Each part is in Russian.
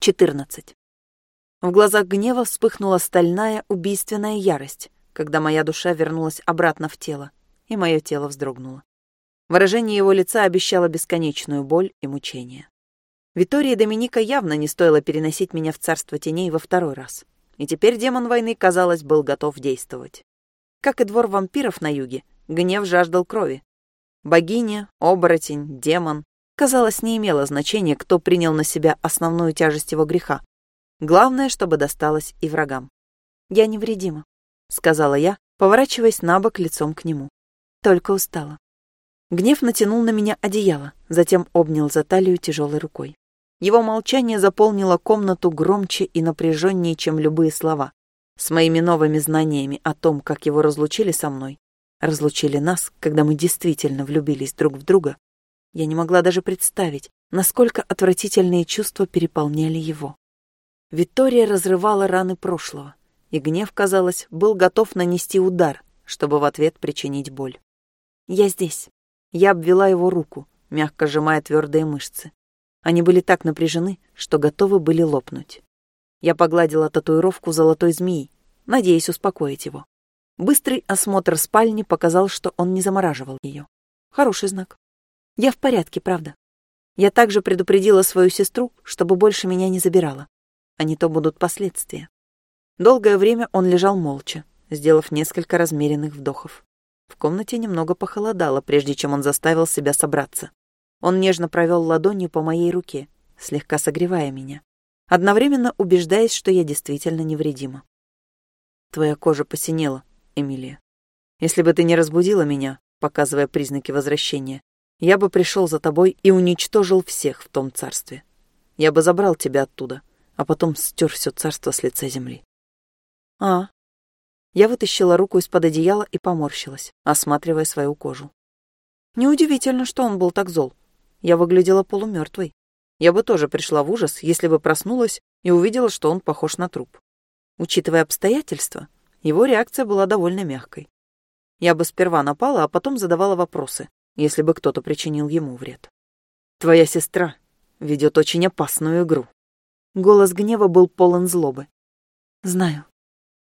14. В глазах гнева вспыхнула стальная убийственная ярость, когда моя душа вернулась обратно в тело, и мое тело вздрогнуло. Выражение его лица обещало бесконечную боль и мучение. Витории Доминика явно не стоило переносить меня в царство теней во второй раз. И теперь демон войны, казалось, был готов действовать. Как и двор вампиров на юге, гнев жаждал крови. Богиня, оборотень, демон. Казалось, не имело значения, кто принял на себя основную тяжесть его греха. Главное, чтобы досталось и врагам. «Я невредима», — сказала я, поворачиваясь на бок лицом к нему. Только устала. Гнев натянул на меня одеяло, затем обнял за талию тяжелой рукой. Его молчание заполнило комнату громче и напряженнее, чем любые слова. С моими новыми знаниями о том, как его разлучили со мной, разлучили нас, когда мы действительно влюбились друг в друга, я не могла даже представить, насколько отвратительные чувства переполняли его. Виктория разрывала раны прошлого, и гнев, казалось, был готов нанести удар, чтобы в ответ причинить боль. «Я здесь». Я обвела его руку, мягко сжимая твердые мышцы. Они были так напряжены, что готовы были лопнуть. Я погладила татуировку золотой змеи, надеясь успокоить его. Быстрый осмотр спальни показал, что он не замораживал ее. Хороший знак. Я в порядке, правда. Я также предупредила свою сестру, чтобы больше меня не забирала а не то будут последствия. Долгое время он лежал молча, сделав несколько размеренных вдохов. В комнате немного похолодало, прежде чем он заставил себя собраться. Он нежно провел ладонью по моей руке, слегка согревая меня, одновременно убеждаясь, что я действительно невредима. Твоя кожа посинела, Эмилия. Если бы ты не разбудила меня, показывая признаки возвращения, я бы пришел за тобой и уничтожил всех в том царстве. Я бы забрал тебя оттуда, а потом стер все царство с лица земли. А. Я вытащила руку из-под одеяла и поморщилась, осматривая свою кожу. Неудивительно, что он был так зол. Я выглядела полумертвой. Я бы тоже пришла в ужас, если бы проснулась и увидела, что он похож на труп. Учитывая обстоятельства, его реакция была довольно мягкой. Я бы сперва напала, а потом задавала вопросы, если бы кто-то причинил ему вред. Твоя сестра ведет очень опасную игру. Голос гнева был полон злобы. «Знаю».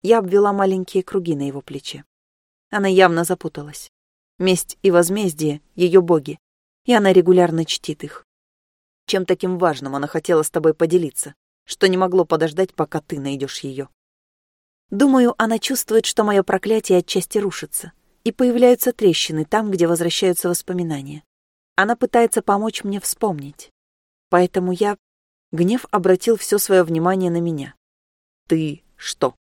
Я обвела маленькие круги на его плече. Она явно запуталась. Месть и возмездие — ее боги, и она регулярно чтит их. Чем таким важным она хотела с тобой поделиться, что не могло подождать, пока ты найдешь ее? Думаю, она чувствует, что мое проклятие отчасти рушится, и появляются трещины там, где возвращаются воспоминания. Она пытается помочь мне вспомнить. Поэтому я Гнев обратил все свое внимание на меня. «Ты что?»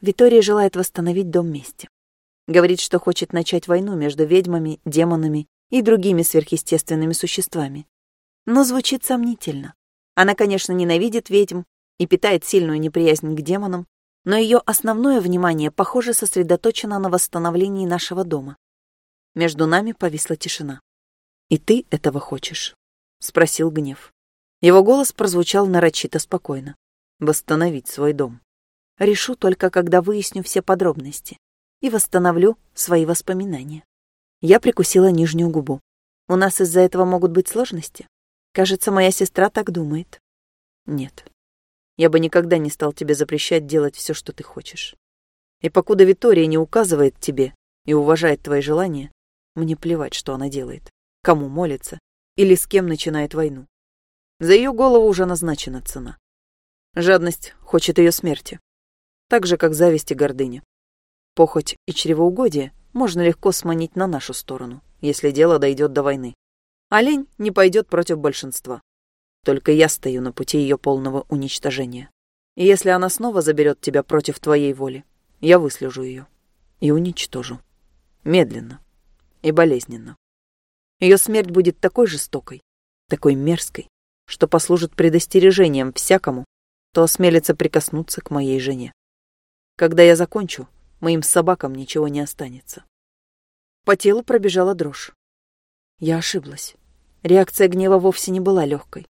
Витория желает восстановить дом вместе. Говорит, что хочет начать войну между ведьмами, демонами и другими сверхъестественными существами. Но звучит сомнительно. Она, конечно, ненавидит ведьм и питает сильную неприязнь к демонам, но ее основное внимание, похоже, сосредоточено на восстановлении нашего дома. Между нами повисла тишина. «И ты этого хочешь?» — спросил гнев. Его голос прозвучал нарочито спокойно. Восстановить свой дом. Решу только, когда выясню все подробности. И восстановлю свои воспоминания. Я прикусила нижнюю губу. У нас из-за этого могут быть сложности? Кажется, моя сестра так думает. Нет. Я бы никогда не стал тебе запрещать делать все, что ты хочешь. И покуда Витория не указывает тебе и уважает твои желания, мне плевать, что она делает, кому молится или с кем начинает войну. За ее голову уже назначена цена. Жадность хочет ее смерти. Так же, как зависть и гордыня. Похоть и чревоугодие можно легко сманить на нашу сторону, если дело дойдет до войны. Олень не пойдет против большинства. Только я стою на пути ее полного уничтожения. И если она снова заберет тебя против твоей воли, я выслежу ее и уничтожу. Медленно и болезненно. Ее смерть будет такой жестокой, такой мерзкой, что послужит предостережением всякому, кто осмелится прикоснуться к моей жене. Когда я закончу, моим собакам ничего не останется. По телу пробежала дрожь. Я ошиблась. Реакция гнева вовсе не была легкой.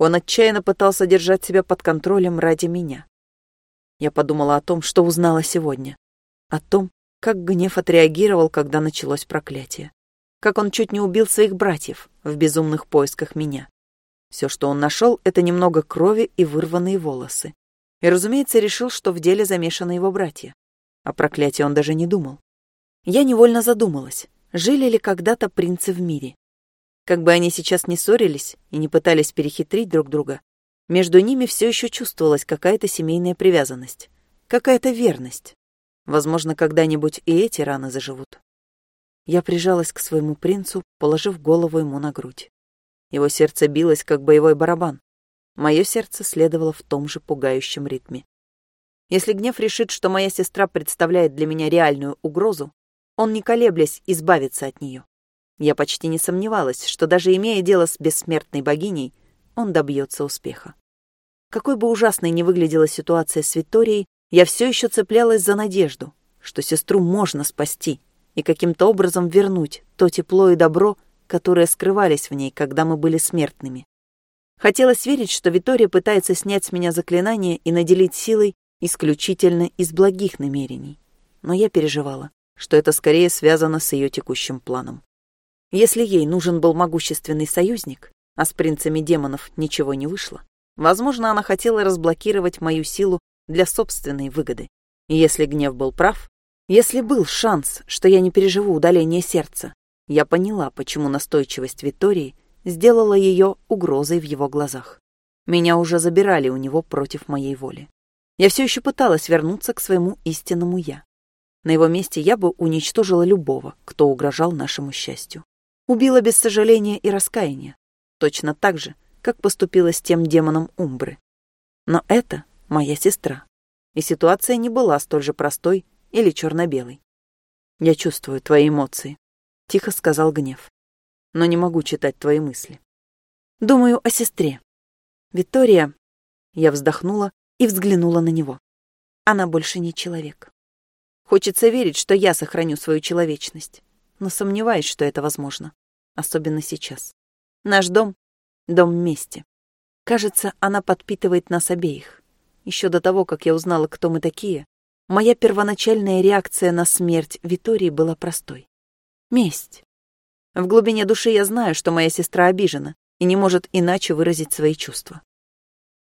Он отчаянно пытался держать себя под контролем ради меня. Я подумала о том, что узнала сегодня. О том, как гнев отреагировал, когда началось проклятие. Как он чуть не убил своих братьев в безумных поисках меня Все, что он нашел, это немного крови и вырванные волосы. И, разумеется, решил, что в деле замешаны его братья. О проклятии он даже не думал. Я невольно задумалась, жили ли когда-то принцы в мире. Как бы они сейчас не ссорились и не пытались перехитрить друг друга, между ними все еще чувствовалась какая-то семейная привязанность, какая-то верность. Возможно, когда-нибудь и эти раны заживут. Я прижалась к своему принцу, положив голову ему на грудь. Его сердце билось, как боевой барабан. Мое сердце следовало в том же пугающем ритме. Если гнев решит, что моя сестра представляет для меня реальную угрозу, он, не колеблясь, избавится от нее. Я почти не сомневалась, что даже имея дело с бессмертной богиней, он добьется успеха. Какой бы ужасной ни выглядела ситуация с Викторией, я все еще цеплялась за надежду, что сестру можно спасти и каким-то образом вернуть то тепло и добро, которые скрывались в ней, когда мы были смертными. Хотелось верить, что Витория пытается снять с меня заклинание и наделить силой исключительно из благих намерений. Но я переживала, что это скорее связано с ее текущим планом. Если ей нужен был могущественный союзник, а с принцами демонов ничего не вышло, возможно, она хотела разблокировать мою силу для собственной выгоды. И если гнев был прав, если был шанс, что я не переживу удаление сердца, я поняла, почему настойчивость Витории сделала ее угрозой в его глазах. Меня уже забирали у него против моей воли. Я все еще пыталась вернуться к своему истинному «я». На его месте я бы уничтожила любого, кто угрожал нашему счастью. Убила без сожаления и раскаяния. Точно так же, как поступила с тем демоном Умбры. Но это моя сестра. И ситуация не была столь же простой или черно-белой. «Я чувствую твои эмоции», — тихо сказал гнев. «Но не могу читать твои мысли. Думаю о сестре. Виктория...» Я вздохнула и взглянула на него. Она больше не человек. Хочется верить, что я сохраню свою человечность, но сомневаюсь, что это возможно, особенно сейчас. Наш дом — дом мести. Кажется, она подпитывает нас обеих. Еще до того, как я узнала, кто мы такие, моя первоначальная реакция на смерть Витории была простой. Месть. В глубине души я знаю, что моя сестра обижена и не может иначе выразить свои чувства.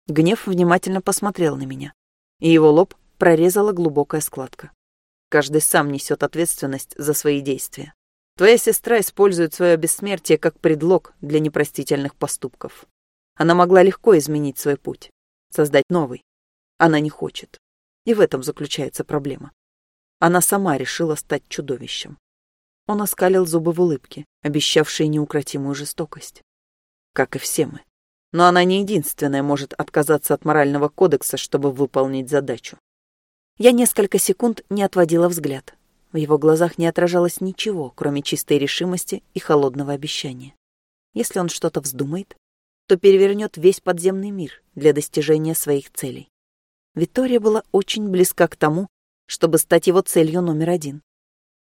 Гнев внимательно посмотрел на меня, и его лоб прорезала глубокая складка. Каждый сам несет ответственность за свои действия. Твоя сестра использует свое бессмертие как предлог для непростительных поступков. Она могла легко изменить свой путь, создать новый. Она не хочет. И в этом заключается проблема. Она сама решила стать чудовищем. Он оскалил зубы в улыбке, обещавшие неукротимую жестокость. Как и все мы. Но она не единственная может отказаться от морального кодекса, чтобы выполнить задачу. Я несколько секунд не отводила взгляд. В его глазах не отражалось ничего, кроме чистой решимости и холодного обещания. Если он что-то вздумает, то перевернет весь подземный мир для достижения своих целей. Виктория была очень близка к тому, чтобы стать его целью номер один.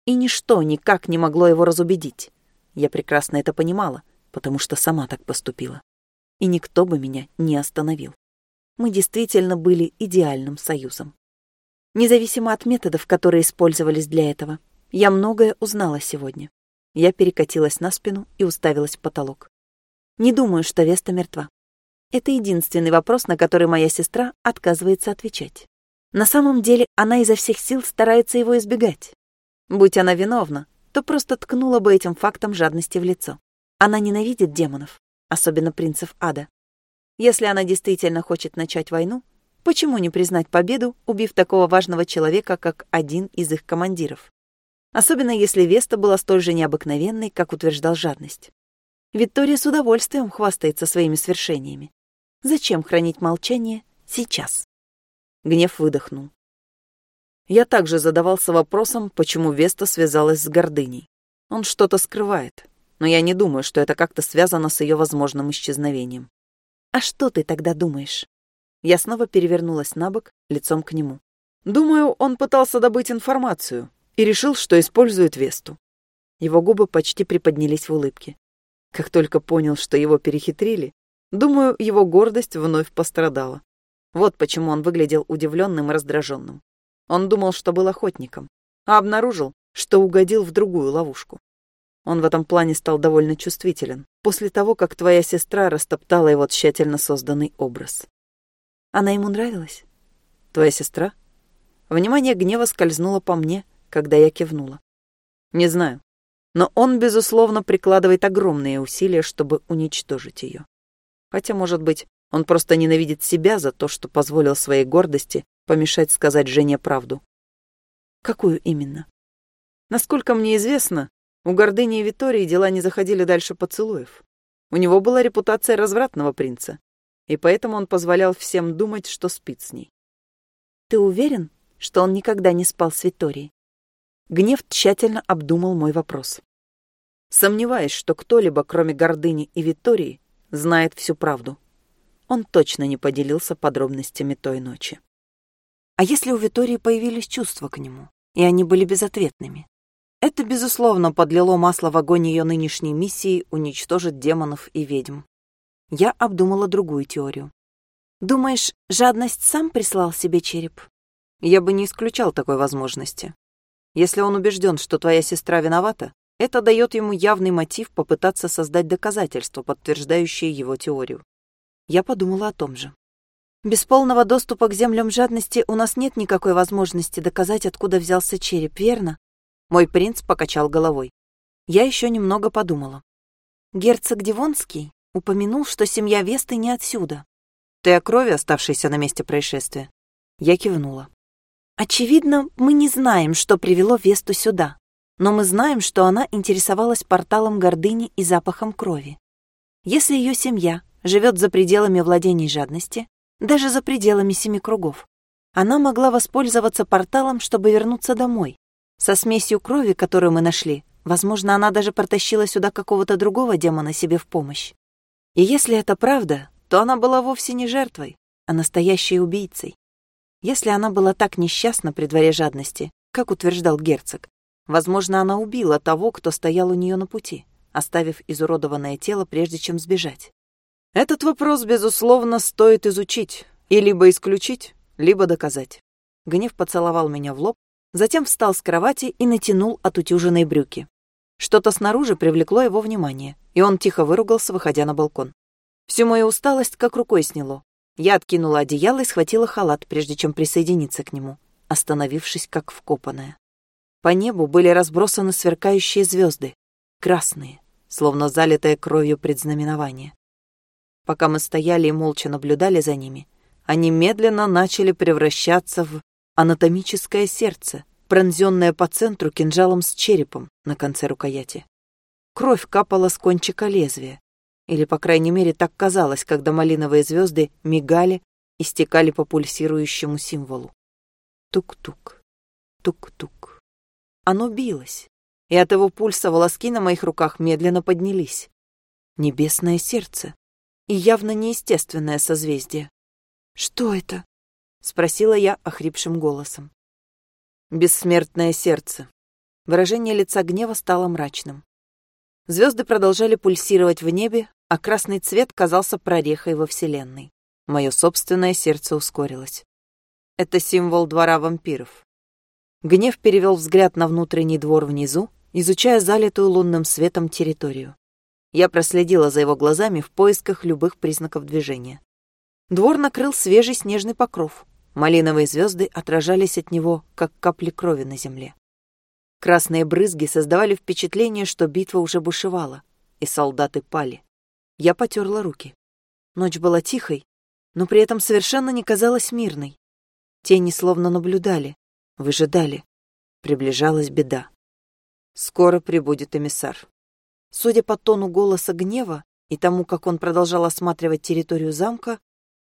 И ничто никак не могло его разубедить. Я прекрасно это понимала, потому что сама так поступила и никто бы меня не остановил. Мы действительно были идеальным союзом. Независимо от методов, которые использовались для этого, я многое узнала сегодня. Я перекатилась на спину и уставилась в потолок. Не думаю, что Веста мертва. Это единственный вопрос, на который моя сестра отказывается отвечать. На самом деле она изо всех сил старается его избегать. Будь она виновна, то просто ткнула бы этим фактом жадности в лицо. Она ненавидит демонов, особенно принцев ада. Если она действительно хочет начать войну, почему не признать победу, убив такого важного человека, как один из их командиров? Особенно если Веста была столь же необыкновенной, как утверждал жадность. Виктория с удовольствием хвастается своими свершениями. Зачем хранить молчание сейчас? Гнев выдохнул. Я также задавался вопросом, почему Веста связалась с гордыней. Он что-то скрывает, но я не думаю, что это как-то связано с ее возможным исчезновением. «А что ты тогда думаешь?» Я снова перевернулась на бок, лицом к нему. «Думаю, он пытался добыть информацию и решил, что использует Весту». Его губы почти приподнялись в улыбке. Как только понял, что его перехитрили, думаю, его гордость вновь пострадала. Вот почему он выглядел удивленным и раздраженным. Он думал, что был охотником, а обнаружил, что угодил в другую ловушку. Он в этом плане стал довольно чувствителен, после того, как твоя сестра растоптала его тщательно созданный образ. Она ему нравилась? Твоя сестра? Внимание гнева скользнуло по мне, когда я кивнула. Не знаю, но он, безусловно, прикладывает огромные усилия, чтобы уничтожить ее. Хотя, может быть, он просто ненавидит себя за то, что позволил своей гордости помешать сказать Жене правду. Какую именно? Насколько мне известно, у гордыни и Витории дела не заходили дальше поцелуев. У него была репутация развратного принца, и поэтому он позволял всем думать, что спит с ней. Ты уверен, что он никогда не спал с Виторией? Гнев тщательно обдумал мой вопрос. Сомневаюсь, что кто-либо, кроме гордыни и Витории, знает всю правду. Он точно не поделился подробностями той ночи. А если у Витории появились чувства к нему, и они были безответными? Это, безусловно, подлило масло в огонь ее нынешней миссии уничтожить демонов и ведьм. Я обдумала другую теорию. Думаешь, жадность сам прислал себе череп? Я бы не исключал такой возможности. Если он убежден, что твоя сестра виновата, это дает ему явный мотив попытаться создать доказательства, подтверждающие его теорию. Я подумала о том же. Без полного доступа к землям жадности у нас нет никакой возможности доказать, откуда взялся череп, верно? Мой принц покачал головой. Я еще немного подумала. Герцог Дивонский упомянул, что семья Весты не отсюда. Ты о крови, оставшейся на месте происшествия? Я кивнула. Очевидно, мы не знаем, что привело Весту сюда, но мы знаем, что она интересовалась порталом гордыни и запахом крови. Если ее семья живет за пределами владений жадности, даже за пределами семи кругов, она могла воспользоваться порталом, чтобы вернуться домой, со смесью крови, которую мы нашли, возможно, она даже протащила сюда какого-то другого демона себе в помощь. И если это правда, то она была вовсе не жертвой, а настоящей убийцей. Если она была так несчастна при дворе жадности, как утверждал герцог, возможно, она убила того, кто стоял у нее на пути, оставив изуродованное тело, прежде чем сбежать. Этот вопрос, безусловно, стоит изучить и либо исключить, либо доказать. Гнев поцеловал меня в лоб, Затем встал с кровати и натянул отутюженные брюки. Что-то снаружи привлекло его внимание, и он тихо выругался, выходя на балкон. Всю мою усталость как рукой сняло. Я откинула одеяло и схватила халат, прежде чем присоединиться к нему, остановившись как вкопанная. По небу были разбросаны сверкающие звезды, красные, словно залитое кровью предзнаменование. Пока мы стояли и молча наблюдали за ними, они медленно начали превращаться в анатомическое сердце, пронзенное по центру кинжалом с черепом на конце рукояти. Кровь капала с кончика лезвия, или, по крайней мере, так казалось, когда малиновые звезды мигали и стекали по пульсирующему символу. Тук-тук, тук-тук. Оно билось, и от его пульса волоски на моих руках медленно поднялись. Небесное сердце и явно неестественное созвездие. «Что это?» — спросила я охрипшим голосом. «Бессмертное сердце». Выражение лица гнева стало мрачным. Звезды продолжали пульсировать в небе, а красный цвет казался прорехой во Вселенной. Мое собственное сердце ускорилось. Это символ двора вампиров. Гнев перевел взгляд на внутренний двор внизу, изучая залитую лунным светом территорию. Я проследила за его глазами в поисках любых признаков движения. Двор накрыл свежий снежный покров, Малиновые звезды отражались от него, как капли крови на земле. Красные брызги создавали впечатление, что битва уже бушевала, и солдаты пали. Я потерла руки. Ночь была тихой, но при этом совершенно не казалась мирной. Тени словно наблюдали, выжидали. Приближалась беда. Скоро прибудет эмиссар. Судя по тону голоса гнева и тому, как он продолжал осматривать территорию замка,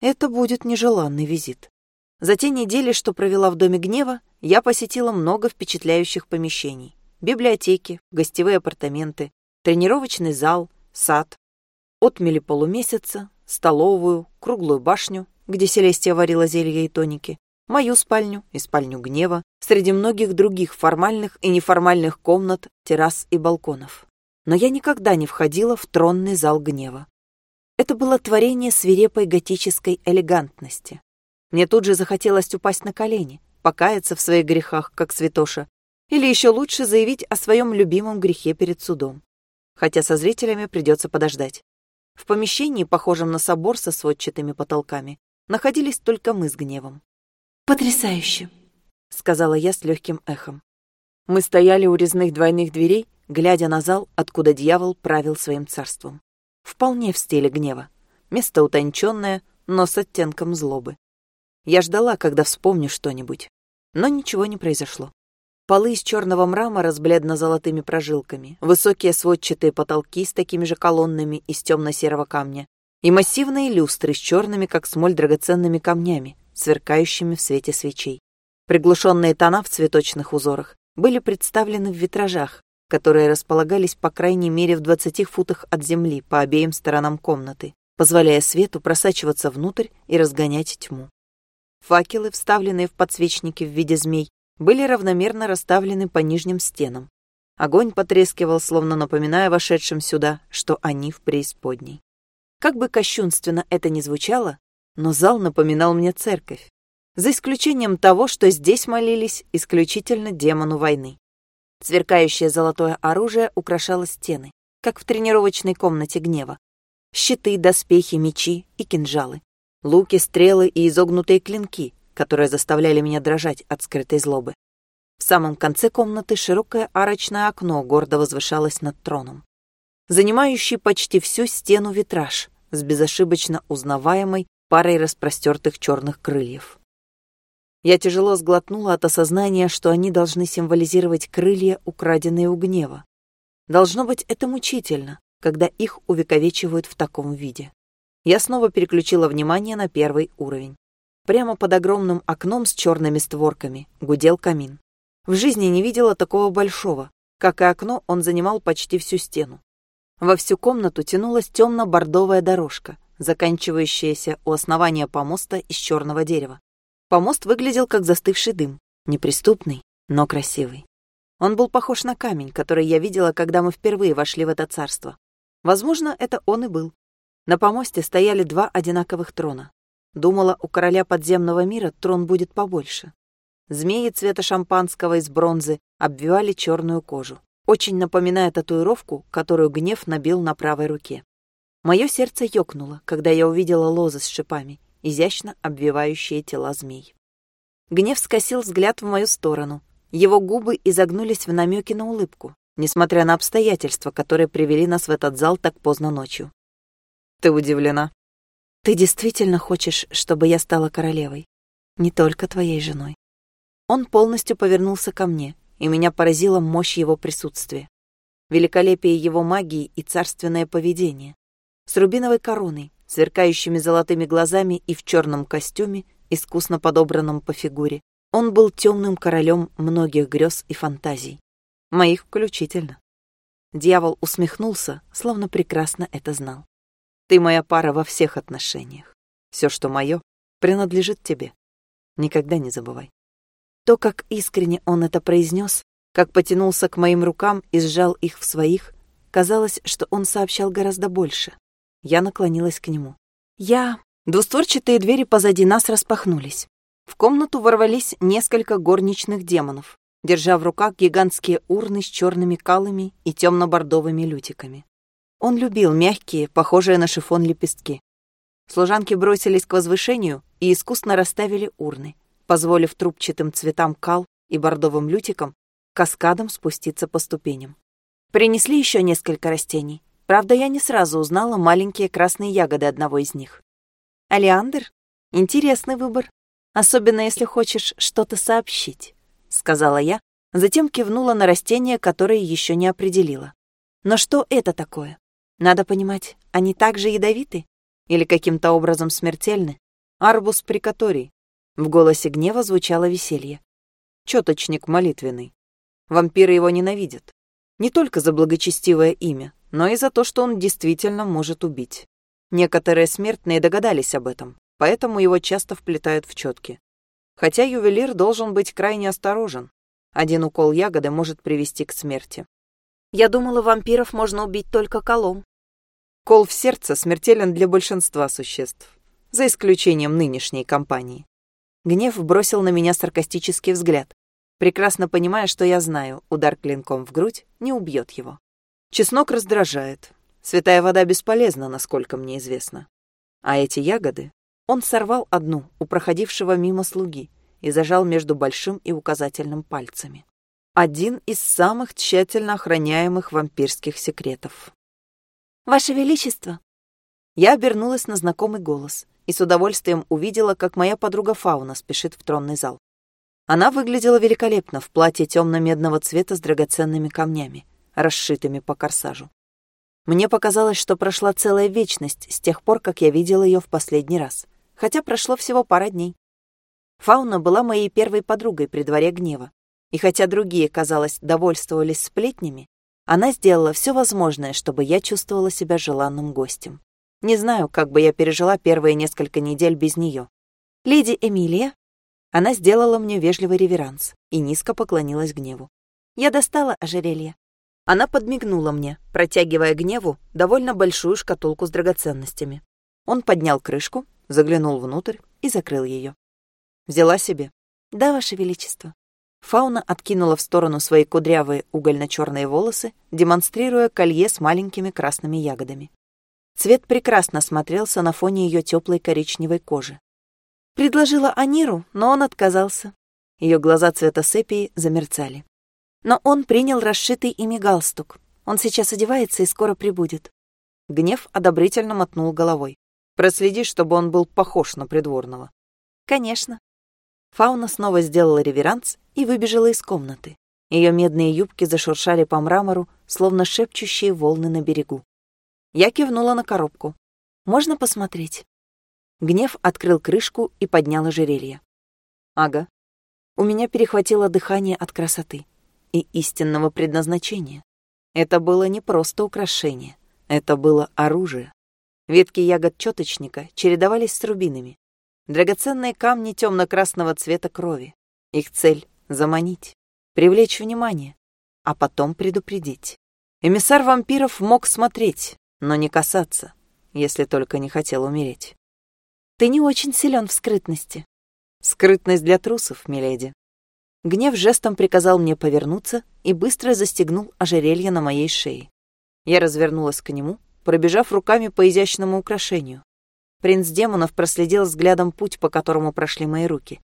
это будет нежеланный визит. За те недели, что провела в Доме гнева, я посетила много впечатляющих помещений. Библиотеки, гостевые апартаменты, тренировочный зал, сад, отмели полумесяца, столовую, круглую башню, где Селестия варила зелья и тоники, мою спальню и спальню гнева, среди многих других формальных и неформальных комнат, террас и балконов. Но я никогда не входила в тронный зал гнева. Это было творение свирепой готической элегантности, мне тут же захотелось упасть на колени, покаяться в своих грехах, как святоша, или еще лучше заявить о своем любимом грехе перед судом. хотя со зрителями придется подождать. В помещении, похожем на собор со сводчатыми потолками, находились только мы с гневом. «Потрясающе!» — сказала я с легким эхом. Мы стояли у резных двойных дверей, глядя на зал, откуда дьявол правил своим царством. Вполне в стиле гнева. Место утонченное, но с оттенком злобы. Я ждала, когда вспомню что-нибудь, но ничего не произошло. Полы из черного мрамора с бледно-золотыми прожилками, высокие сводчатые потолки с такими же колоннами из темно-серого камня и массивные люстры с черными, как смоль, драгоценными камнями, сверкающими в свете свечей. Приглушенные тона в цветочных узорах были представлены в витражах, которые располагались по крайней мере в 20 футах от земли по обеим сторонам комнаты, позволяя свету просачиваться внутрь и разгонять тьму. Факелы, вставленные в подсвечники в виде змей, были равномерно расставлены по нижним стенам. Огонь потрескивал, словно напоминая вошедшим сюда, что они в преисподней. Как бы кощунственно это ни звучало, но зал напоминал мне церковь, за исключением того, что здесь молились исключительно демону войны. Сверкающее золотое оружие украшало стены, как в тренировочной комнате гнева. Щиты, доспехи, мечи и кинжалы. Луки, стрелы и изогнутые клинки, которые заставляли меня дрожать от скрытой злобы. В самом конце комнаты широкое арочное окно гордо возвышалось над троном. Занимающий почти всю стену витраж с безошибочно узнаваемой парой распростертых черных крыльев. Я тяжело сглотнула от осознания, что они должны символизировать крылья, украденные у гнева. Должно быть, это мучительно, когда их увековечивают в таком виде. Я снова переключила внимание на первый уровень. Прямо под огромным окном с черными створками гудел камин. В жизни не видела такого большого. Как и окно, он занимал почти всю стену. Во всю комнату тянулась темно-бордовая дорожка, заканчивающаяся у основания помоста из черного дерева. Помост выглядел как застывший дым, неприступный, но красивый. Он был похож на камень, который я видела, когда мы впервые вошли в это царство. Возможно, это он и был. На помосте стояли два одинаковых трона. Думала, у короля подземного мира трон будет побольше. Змеи цвета шампанского из бронзы обвивали черную кожу, очень напоминая татуировку, которую гнев набил на правой руке. Мое сердце ёкнуло, когда я увидела лозы с шипами, изящно обвивающие тела змей. Гнев скосил взгляд в мою сторону. Его губы изогнулись в намеке на улыбку, несмотря на обстоятельства, которые привели нас в этот зал так поздно ночью. «Ты удивлена?» Ты действительно хочешь, чтобы я стала королевой? Не только твоей женой. Он полностью повернулся ко мне, и меня поразила мощь его присутствия. Великолепие его магии и царственное поведение. С рубиновой короной, сверкающими золотыми глазами и в черном костюме, искусно подобранном по фигуре, он был темным королем многих грез и фантазий. Моих включительно. Дьявол усмехнулся, словно прекрасно это знал. Ты моя пара во всех отношениях. Все, что мое, принадлежит тебе. Никогда не забывай. То, как искренне он это произнес, как потянулся к моим рукам и сжал их в своих, казалось, что он сообщал гораздо больше. Я наклонилась к нему. Я... Двустворчатые двери позади нас распахнулись. В комнату ворвались несколько горничных демонов, держа в руках гигантские урны с черными калами и темно-бордовыми лютиками. Он любил мягкие, похожие на шифон лепестки. Служанки бросились к возвышению и искусно расставили урны, позволив трубчатым цветам кал и бордовым лютикам каскадом спуститься по ступеням. Принесли еще несколько растений. Правда, я не сразу узнала маленькие красные ягоды одного из них. «Алиандр? Интересный выбор. Особенно, если хочешь что-то сообщить», — сказала я, затем кивнула на растения, которые еще не определила. «Но что это такое?» Надо понимать, они также ядовиты? Или каким-то образом смертельны? Арбус прикаторий. В голосе гнева звучало веселье. Чёточник молитвенный. Вампиры его ненавидят. Не только за благочестивое имя, но и за то, что он действительно может убить. Некоторые смертные догадались об этом, поэтому его часто вплетают в четки. Хотя ювелир должен быть крайне осторожен. Один укол ягоды может привести к смерти. Я думала, вампиров можно убить только колом. Кол в сердце смертелен для большинства существ, за исключением нынешней компании. Гнев бросил на меня саркастический взгляд, прекрасно понимая, что я знаю, удар клинком в грудь не убьет его. Чеснок раздражает. Святая вода бесполезна, насколько мне известно. А эти ягоды... Он сорвал одну у проходившего мимо слуги и зажал между большим и указательным пальцами. Один из самых тщательно охраняемых вампирских секретов. «Ваше Величество!» Я обернулась на знакомый голос и с удовольствием увидела, как моя подруга Фауна спешит в тронный зал. Она выглядела великолепно в платье темно-медного цвета с драгоценными камнями, расшитыми по корсажу. Мне показалось, что прошла целая вечность с тех пор, как я видела ее в последний раз, хотя прошло всего пара дней. Фауна была моей первой подругой при дворе гнева, и хотя другие, казалось, довольствовались сплетнями, она сделала все возможное, чтобы я чувствовала себя желанным гостем. Не знаю, как бы я пережила первые несколько недель без нее. Леди Эмилия она сделала мне вежливый реверанс и низко поклонилась гневу. Я достала ожерелье. Она подмигнула мне, протягивая гневу довольно большую шкатулку с драгоценностями. Он поднял крышку, заглянул внутрь и закрыл ее. Взяла себе. «Да, Ваше Величество». Фауна откинула в сторону свои кудрявые угольно-черные волосы, демонстрируя колье с маленькими красными ягодами. Цвет прекрасно смотрелся на фоне ее теплой коричневой кожи. Предложила Аниру, но он отказался. Ее глаза цвета сепии замерцали. Но он принял расшитый ими галстук. Он сейчас одевается и скоро прибудет. Гнев одобрительно мотнул головой. Проследи, чтобы он был похож на придворного. Конечно. Фауна снова сделала реверанс и выбежала из комнаты. Ее медные юбки зашуршали по мрамору, словно шепчущие волны на берегу. Я кивнула на коробку. «Можно посмотреть?» Гнев открыл крышку и поднял ожерелье. Ага. У меня перехватило дыхание от красоты и истинного предназначения. Это было не просто украшение, это было оружие. Ветки ягод чёточника чередовались с рубинами. Драгоценные камни темно-красного цвета крови. Их цель — заманить, привлечь внимание, а потом предупредить. Эмиссар вампиров мог смотреть, но не касаться, если только не хотел умереть. Ты не очень силен в скрытности. Скрытность для трусов, миледи. Гнев жестом приказал мне повернуться и быстро застегнул ожерелье на моей шее. Я развернулась к нему, пробежав руками по изящному украшению. Принц демонов проследил взглядом путь, по которому прошли мои руки.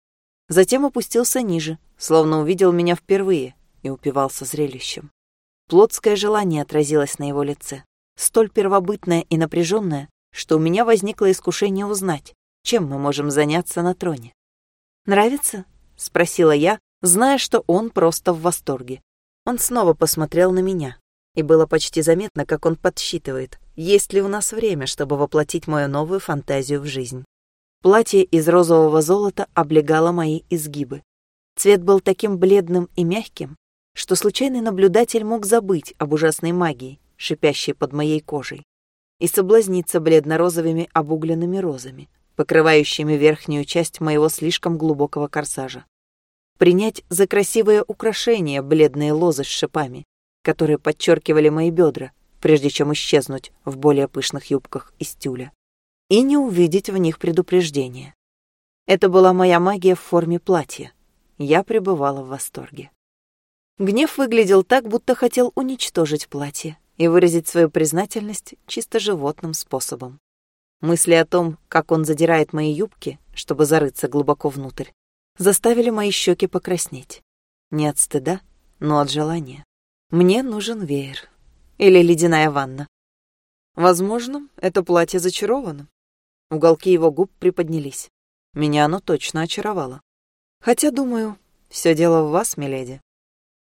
Затем опустился ниже, словно увидел меня впервые и упивался зрелищем. Плотское желание отразилось на его лице, столь первобытное и напряженное, что у меня возникло искушение узнать, чем мы можем заняться на троне. «Нравится?» — спросила я, зная, что он просто в восторге. Он снова посмотрел на меня, и было почти заметно, как он подсчитывает, есть ли у нас время, чтобы воплотить мою новую фантазию в жизнь. Платье из розового золота облегало мои изгибы. Цвет был таким бледным и мягким, что случайный наблюдатель мог забыть об ужасной магии, шипящей под моей кожей, и соблазниться бледно-розовыми обугленными розами, покрывающими верхнюю часть моего слишком глубокого корсажа. Принять за красивое украшение бледные лозы с шипами, которые подчеркивали мои бедра, прежде чем исчезнуть в более пышных юбках из тюля. И не увидеть в них предупреждения. Это была моя магия в форме платья. Я пребывала в восторге. Гнев выглядел так, будто хотел уничтожить платье и выразить свою признательность чисто животным способом. Мысли о том, как он задирает мои юбки, чтобы зарыться глубоко внутрь, заставили мои щеки покраснеть. Не от стыда, но от желания. Мне нужен веер. Или ледяная ванна. Возможно, это платье зачаровано. Уголки его губ приподнялись. Меня оно точно очаровало. Хотя, думаю, все дело в вас, миледи.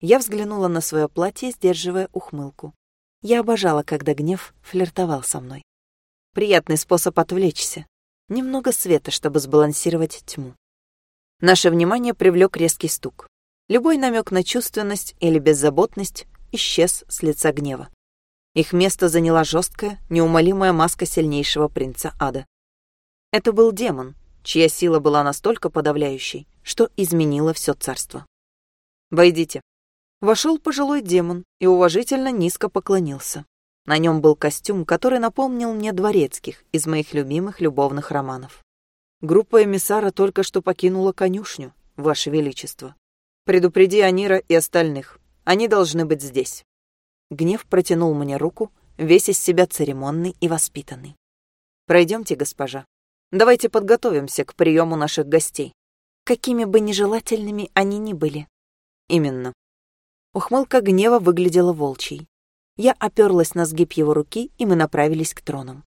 Я взглянула на свое платье, сдерживая ухмылку. Я обожала, когда гнев флиртовал со мной. Приятный способ отвлечься. Немного света, чтобы сбалансировать тьму. Наше внимание привлек резкий стук. Любой намек на чувственность или беззаботность исчез с лица гнева. Их место заняла жесткая, неумолимая маска сильнейшего принца ада. Это был демон, чья сила была настолько подавляющей, что изменила все царство. «Войдите». Вошел пожилой демон и уважительно низко поклонился. На нем был костюм, который напомнил мне дворецких из моих любимых любовных романов. Группа эмиссара только что покинула конюшню, Ваше Величество. Предупреди Анира и остальных. Они должны быть здесь. Гнев протянул мне руку, весь из себя церемонный и воспитанный. Пройдемте, госпожа. Давайте подготовимся к приему наших гостей. Какими бы нежелательными они ни были. Именно. Ухмылка гнева выглядела волчьей. Я оперлась на сгиб его руки, и мы направились к тронам.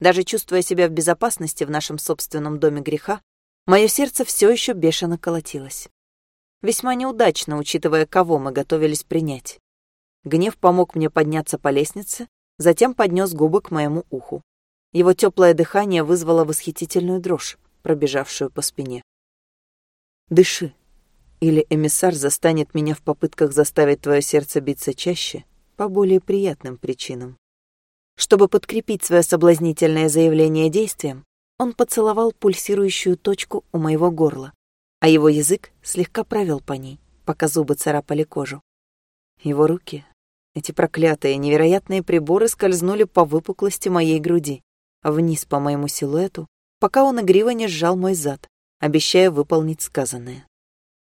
Даже чувствуя себя в безопасности в нашем собственном доме греха, мое сердце все еще бешено колотилось. Весьма неудачно, учитывая, кого мы готовились принять. Гнев помог мне подняться по лестнице, затем поднес губы к моему уху. Его теплое дыхание вызвало восхитительную дрожь, пробежавшую по спине. «Дыши», или эмиссар застанет меня в попытках заставить твое сердце биться чаще по более приятным причинам. Чтобы подкрепить свое соблазнительное заявление действием, он поцеловал пульсирующую точку у моего горла, а его язык слегка провел по ней, пока зубы царапали кожу. Его руки, эти проклятые невероятные приборы скользнули по выпуклости моей груди, вниз по моему силуэту, пока он игриво не сжал мой зад, обещая выполнить сказанное.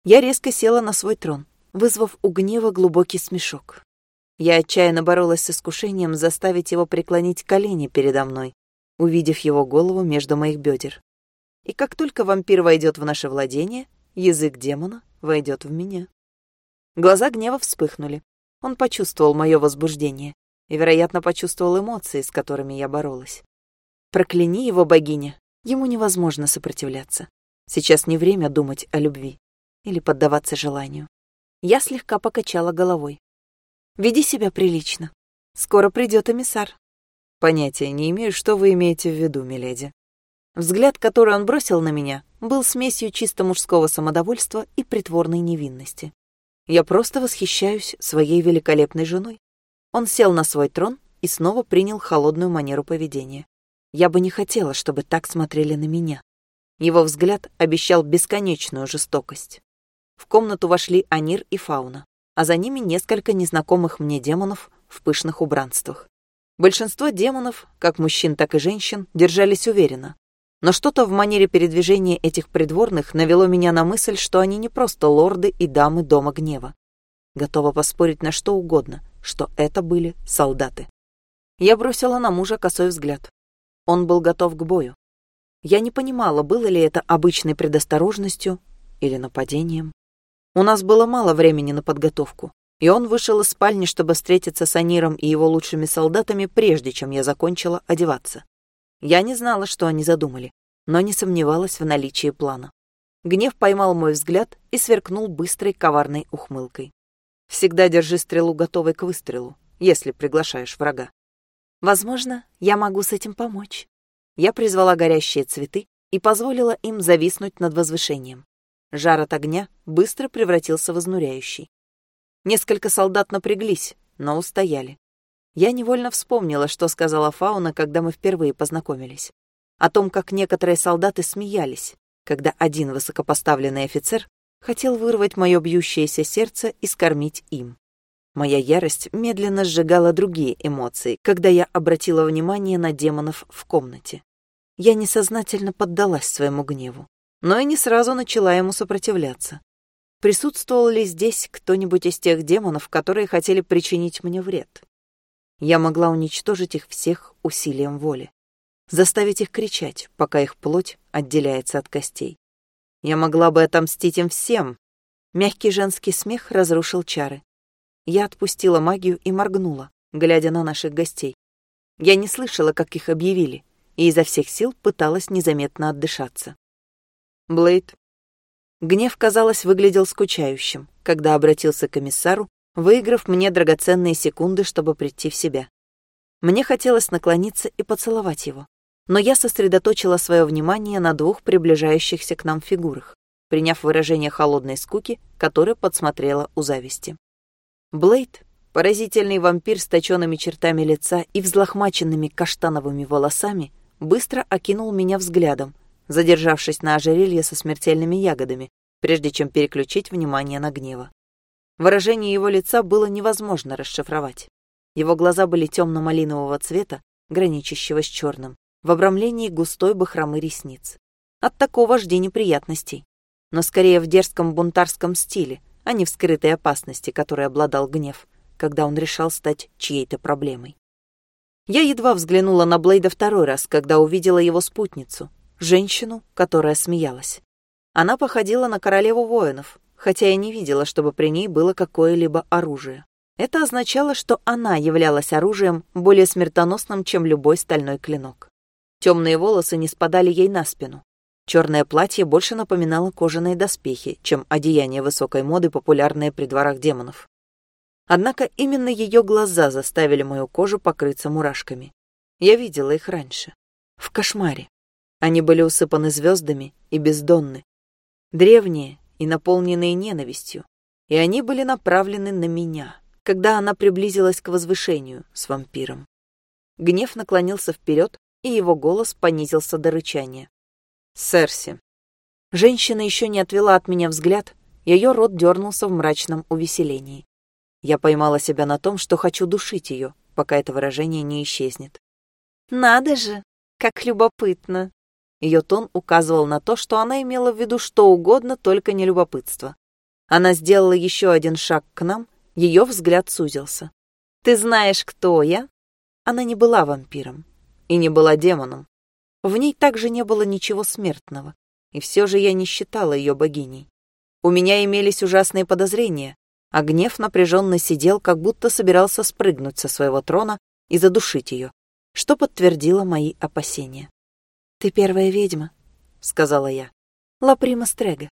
Я резко села на свой трон, вызвав у гнева глубокий смешок. Я отчаянно боролась с искушением заставить его преклонить колени передо мной, увидев его голову между моих бедер. И как только вампир войдет в наше владение, язык демона войдет в меня. Глаза гнева вспыхнули. Он почувствовал мое возбуждение и, вероятно, почувствовал эмоции, с которыми я боролась. Прокляни его, богиня, ему невозможно сопротивляться. Сейчас не время думать о любви или поддаваться желанию. Я слегка покачала головой. «Веди себя прилично. Скоро придет эмиссар». Понятия не имею, что вы имеете в виду, миледи. Взгляд, который он бросил на меня, был смесью чисто мужского самодовольства и притворной невинности. Я просто восхищаюсь своей великолепной женой. Он сел на свой трон и снова принял холодную манеру поведения. Я бы не хотела, чтобы так смотрели на меня. Его взгляд обещал бесконечную жестокость. В комнату вошли Анир и Фауна, а за ними несколько незнакомых мне демонов в пышных убранствах. Большинство демонов, как мужчин, так и женщин, держались уверенно. Но что-то в манере передвижения этих придворных навело меня на мысль, что они не просто лорды и дамы Дома Гнева. Готова поспорить на что угодно, что это были солдаты. Я бросила на мужа косой взгляд. Он был готов к бою. Я не понимала, было ли это обычной предосторожностью или нападением. У нас было мало времени на подготовку, и он вышел из спальни, чтобы встретиться с Аниром и его лучшими солдатами, прежде чем я закончила одеваться. Я не знала, что они задумали, но не сомневалась в наличии плана. Гнев поймал мой взгляд и сверкнул быстрой коварной ухмылкой. Всегда держи стрелу готовой к выстрелу, если приглашаешь врага. Возможно, я могу с этим помочь. Я призвала горящие цветы и позволила им зависнуть над возвышением. Жар от огня быстро превратился в изнуряющий. Несколько солдат напряглись, но устояли. Я невольно вспомнила, что сказала Фауна, когда мы впервые познакомились. О том, как некоторые солдаты смеялись, когда один высокопоставленный офицер хотел вырвать мое бьющееся сердце и скормить им. Моя ярость медленно сжигала другие эмоции, когда я обратила внимание на демонов в комнате. Я несознательно поддалась своему гневу но и не сразу начала ему сопротивляться. Присутствовал ли здесь кто-нибудь из тех демонов, которые хотели причинить мне вред? Я могла уничтожить их всех усилием воли, заставить их кричать, пока их плоть отделяется от костей. Я могла бы отомстить им всем. Мягкий женский смех разрушил чары. Я отпустила магию и моргнула, глядя на наших гостей. Я не слышала, как их объявили, и изо всех сил пыталась незаметно отдышаться. Блейд. Гнев, казалось, выглядел скучающим, когда обратился к комиссару, выиграв мне драгоценные секунды, чтобы прийти в себя. Мне хотелось наклониться и поцеловать его, но я сосредоточила свое внимание на двух приближающихся к нам фигурах, приняв выражение холодной скуки, которое подсмотрела у зависти. Блейд, поразительный вампир с точенными чертами лица и взлохмаченными каштановыми волосами, быстро окинул меня взглядом, задержавшись на ожерелье со смертельными ягодами, прежде чем переключить внимание на гнева. Выражение его лица было невозможно расшифровать. Его глаза были темно-малинового цвета, граничащего с черным, в обрамлении густой бахромы ресниц. От такого жди неприятностей, но скорее в дерзком бунтарском стиле, а не в скрытой опасности, которой обладал гнев, когда он решал стать чьей-то проблемой. Я едва взглянула на Блейда второй раз, когда увидела его спутницу, женщину, которая смеялась. Она походила на королеву воинов, хотя я не видела, чтобы при ней было какое-либо оружие. Это означало, что она являлась оружием более смертоносным, чем любой стальной клинок. Темные волосы не спадали ей на спину. Черное платье больше напоминало кожаные доспехи, чем одеяние высокой моды, популярные при дворах демонов. Однако именно ее глаза заставили мою кожу покрыться мурашками. Я видела их раньше. В кошмаре. Они были усыпаны звездами и бездонны. Древние и наполненные ненавистью. И они были направлены на меня, когда она приблизилась к возвышению с вампиром. Гнев наклонился вперед, и его голос понизился до рычания. «Серси». Женщина еще не отвела от меня взгляд, ее рот дернулся в мрачном увеселении. Я поймала себя на том, что хочу душить ее, пока это выражение не исчезнет. «Надо же, как любопытно!» Ее тон указывал на то, что она имела в виду что угодно, только не любопытство. Она сделала еще один шаг к нам, ее взгляд сузился. «Ты знаешь, кто я?» Она не была вампиром и не была демоном. В ней также не было ничего смертного, и все же я не считала ее богиней. У меня имелись ужасные подозрения, а гнев напряженно сидел, как будто собирался спрыгнуть со своего трона и задушить ее, что подтвердило мои опасения. «Ты первая ведьма», — сказала я. «Лаприма Стрега.